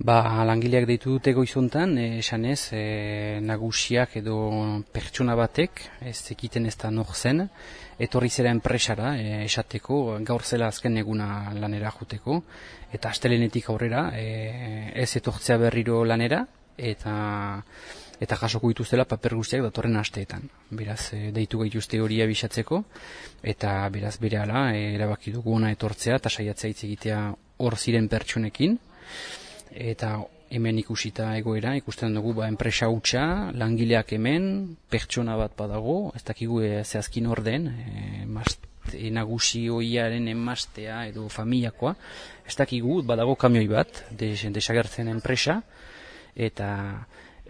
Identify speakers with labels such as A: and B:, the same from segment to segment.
A: Ba, langileak deitu dute goizuntan, eh, esan ez, eh, nagusiak edo pertsona batek, ez ekiten ez da nor zen, etorri zera enpresara, eh, esateko, gaur zela azken eguna lanera juteko, eta astelenetik aurrera, eh, ez etortzea berriro lanera, eta eta jasoko dituztela paper guztiak datorren asteetan. Beraz, eh, deitu gaituzte hori abisatzeko, eta beraz bere ala, eh, erabaki dugu ona etortzea, eta saiatzea hitz egitea hor ziren pertsonekin, eta hemen ikusita egoera, ikusten dugu ba, enpresa hutsa, langileak hemen, pertsona bat badago, ez dakigu e, zehazkin orden, e, mast, e, nagusi hoiaren emastea edo familiakoa, ez dakigu badago kamioi bat, desagertzen enpresa, eta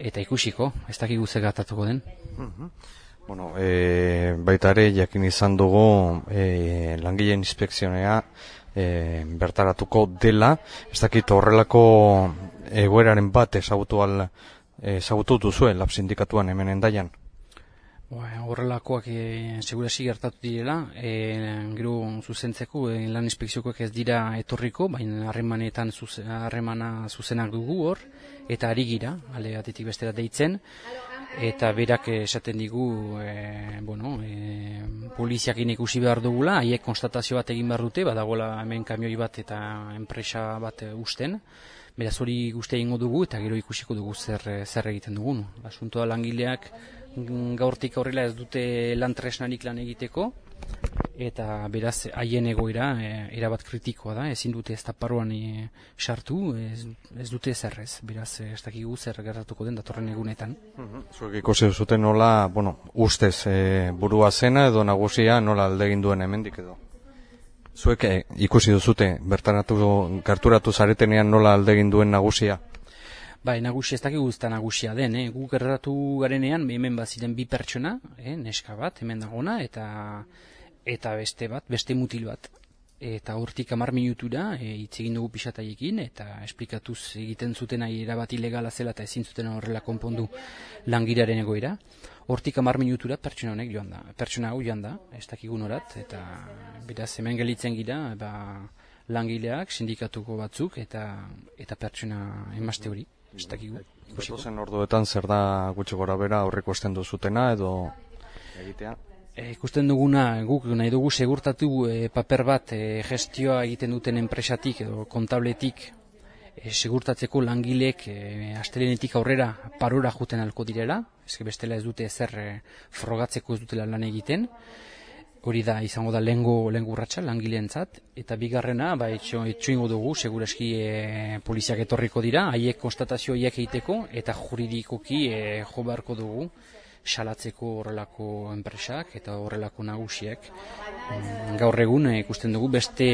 A: eta ikusiko, ez dakigu ze gatatuko den.
B: Mhm. Bueno, e, baita ere, jakin izan dugu e, langileen inspekzionea e, bertaratuko dela, ez dakit horrelako egoeraren bat ezagutu al ezagutu duzuen lab sindikatuan hemen endaian.
A: Ba, horrelakoak e, segurasi gertatu direla, e, gero zuzentzeko e, lan inspekziokoak ez dira etorriko, baina harremanetan harremana zuzenak dugu hor, eta ari gira, ale atetik bestera deitzen, eta berak esaten digu e, bueno, e, poliziak ikusi behar dugula, haiek konstatazio bat egin behar dute, badagola hemen kamioi bat eta enpresa bat usten, beraz hori guzti egingo dugu eta gero ikusiko dugu zer, zer egiten dugun. Asuntoa langileak gaurtik aurrela ez dute lan tresnarik lan egiteko, eta beraz haien egoera e, erabat kritikoa da, ezin dute ez taparuan e, sartu, ez, ez dute zerrez, beraz ez dakigu zer gertatuko den datorren egunetan.
B: Mhm. Zuek ikusi zuten nola, bueno, ustez e, burua zena edo nagusia nola aldegin duen hemendik edo? Zuek e, ikusi duzute, bertaratu karturatu zaretenean nola aldegin duen nagusia?
A: Bai, nagusia ez dakigu ezta nagusia den, eh? guk erratu garenean, hemen baziren bi pertsona, eh? neska bat, hemen dagona, eta eta beste bat, beste mutil bat. Eta hortik amar minutura e, hitz egin dugu pixataiekin eta esplikatuz egiten zuten ahi erabat ilegala zela eta ezin zuten horrela konpondu langiraren egoera. Hortik amar minutura pertsona honek joan da. Pertsona hau joan da, ez dakigun horat, eta beraz hemen gelitzen gira, ba, langileak, sindikatuko batzuk eta eta pertsona emazte hori, ez dakigu.
B: Ikusten orduetan zer da gutxi gora bera aurreko estendu zutena edo egitea?
A: E, ikusten duguna, guk nahi dugu segurtatu e, paper bat e, gestioa egiten duten enpresatik edo kontabletik e, segurtatzeko langilek e, astelenetik aurrera parora juten alko direla, eske bestela ez dute ezer e, frogatzeko ez dutela lan egiten, hori da izango da lengo lengo urratsa langileentzat. Eta bigarrena ba etxo etxoingo dugu segurazki e, poliziak etorriko dira. Haiek konstatazio haiek egiteko eta juridikoki e, jo beharko dugu salatzeko horrelako enpresak eta horrelako nagusiek. Mm, gaur egun eh, ikusten dugu beste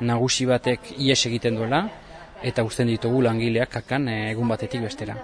A: nagusi batek ies egiten duela eta uzten ditugu langileak kakan eh, egun batetik bestera.